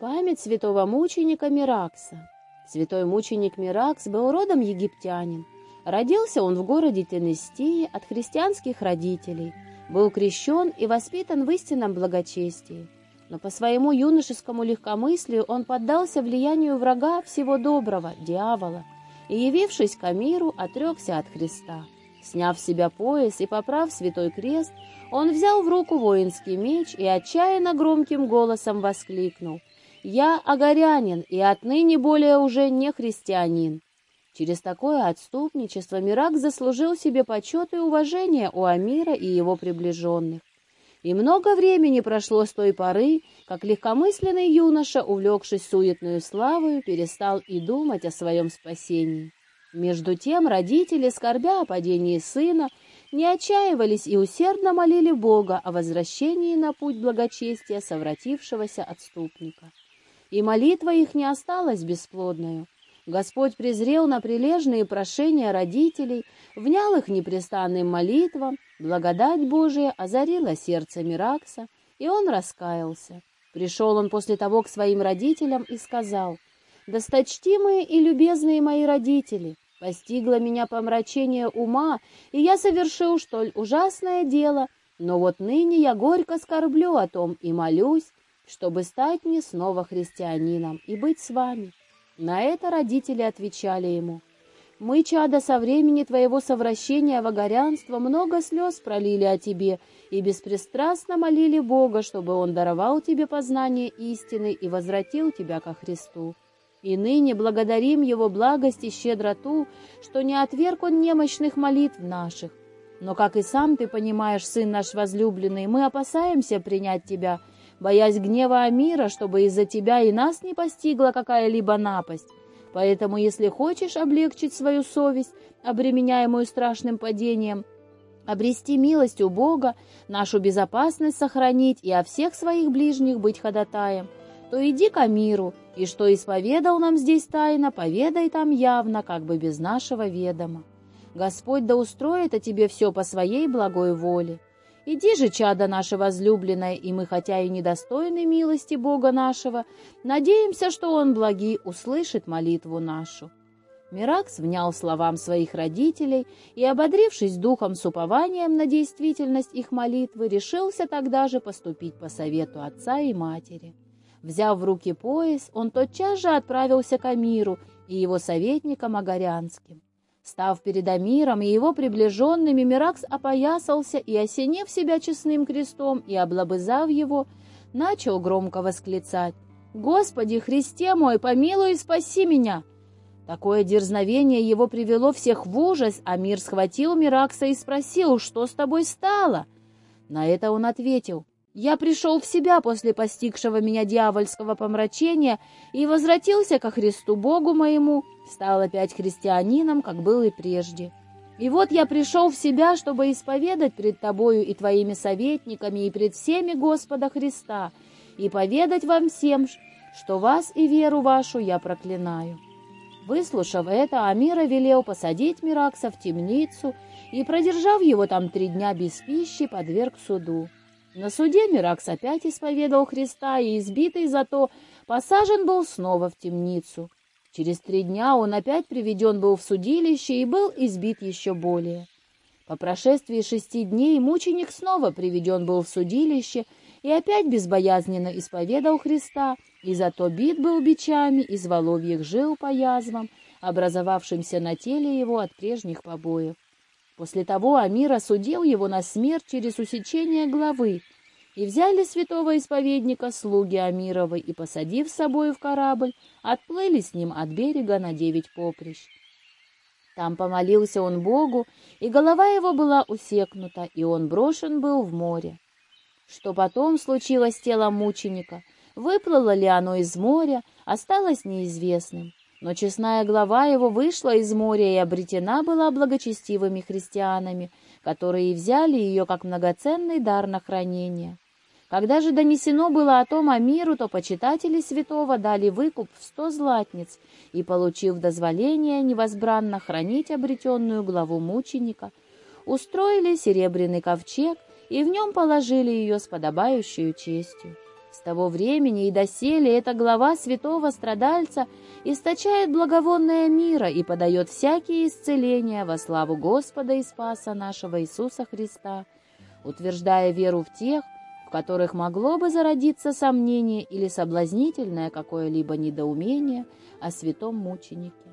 Память святого мученика Миракса. Святой мученик Миракс был родом египтянин. Родился он в городе Тенестии от христианских родителей, был крещен и воспитан в истинном благочестии. Но по своему юношескому легкомыслию он поддался влиянию врага всего доброго, дьявола, и, явившись к миру, отрекся от Христа. Сняв с себя пояс и поправ святой крест, он взял в руку воинский меч и отчаянно громким голосом воскликнул «Я огорянин и отныне более уже не христианин». Через такое отступничество Мирак заслужил себе почет и уважение у Амира и его приближенных. И много времени прошло с той поры, как легкомысленный юноша, увлекшись суетную славою, перестал и думать о своем спасении. Между тем родители, скорбя о падении сына, не отчаивались и усердно молили Бога о возвращении на путь благочестия совратившегося отступника и молитва их не осталась бесплодною. Господь презрел на прилежные прошения родителей, внял их непрестанным молитвам, благодать Божия озарила сердце Миракса, и он раскаялся. Пришел он после того к своим родителям и сказал, «Досточтимые и любезные мои родители, постигло меня помрачение ума, и я совершил столь ужасное дело, но вот ныне я горько скорблю о том и молюсь, чтобы стать мне снова христианином и быть с вами. На это родители отвечали ему, «Мы, чада, со времени твоего совращения в огорянство много слез пролили о тебе и беспристрастно молили Бога, чтобы Он даровал тебе познание истины и возвратил тебя ко Христу. И ныне благодарим Его благость и щедроту, что не отверг Он немощных молитв наших. Но, как и сам ты понимаешь, сын наш возлюбленный, мы опасаемся принять тебя, — боясь гнева Амира, чтобы из-за тебя и нас не постигла какая-либо напасть. Поэтому, если хочешь облегчить свою совесть, обременяемую страшным падением, обрести милость у Бога, нашу безопасность сохранить и о всех своих ближних быть ходатаем, то иди к Амиру, и что исповедал нам здесь тайно, поведай там явно, как бы без нашего ведома. Господь да устроит о тебе все по своей благой воле. Иди же, чадо наше возлюбленное, и мы, хотя и недостойны милости Бога нашего, надеемся, что Он благи услышит молитву нашу». Миракс внял словам своих родителей и, ободрившись духом с упованием на действительность их молитвы, решился тогда же поступить по совету отца и матери. Взяв в руки пояс, он тотчас же отправился к Амиру и его советникам Огорянским. Став перед Амиром и его приближенными, Миракс опоясался и, осенив себя честным крестом и облобызав его, начал громко восклицать «Господи, Христе мой, помилуй и спаси меня!» Такое дерзновение его привело всех в ужас, а мир схватил Миракса и спросил, что с тобой стало? На это он ответил, я пришел в себя после постигшего меня дьявольского помрачения и возвратился ко Христу Богу моему, стал опять христианином, как был и прежде. И вот я пришел в себя, чтобы исповедать пред тобою и твоими советниками и пред всеми Господа Христа, и поведать вам всем, что вас и веру вашу я проклинаю». Выслушав это, Амира велел посадить Миракса в темницу и, продержав его там три дня без пищи, подверг суду. На суде Миракс опять исповедал Христа и, избитый за то, посажен был снова в темницу. Через три дня он опять приведен был в судилище и был избит еще более. По прошествии шести дней мученик снова приведен был в судилище и опять безбоязненно исповедал Христа, и зато бит был бичами из воловьих жил по язвам, образовавшимся на теле его от прежних побоев. После того Амир осудил его на смерть через усечение головы, и взяли святого исповедника слуги Амировы и, посадив с собой в корабль, отплыли с ним от берега на девять поприщ. Там помолился он Богу, и голова его была усекнута, и он брошен был в море. Что потом случилось с телом мученика, выплыло ли оно из моря, осталось неизвестным. Но честная глава его вышла из моря и обретена была благочестивыми христианами, которые взяли ее как многоценный дар на хранение. Когда же донесено было о том Амиру, то почитатели святого дали выкуп в сто златниц и, получив дозволение невозбранно хранить обретенную главу мученика, устроили серебряный ковчег и в нем положили ее с подобающей честью. С того времени и доселе эта глава святого страдальца источает благовонное мира и подает всякие исцеления во славу Господа и Спаса нашего Иисуса Христа, утверждая веру в тех, в которых могло бы зародиться сомнение или соблазнительное какое-либо недоумение о святом мученике.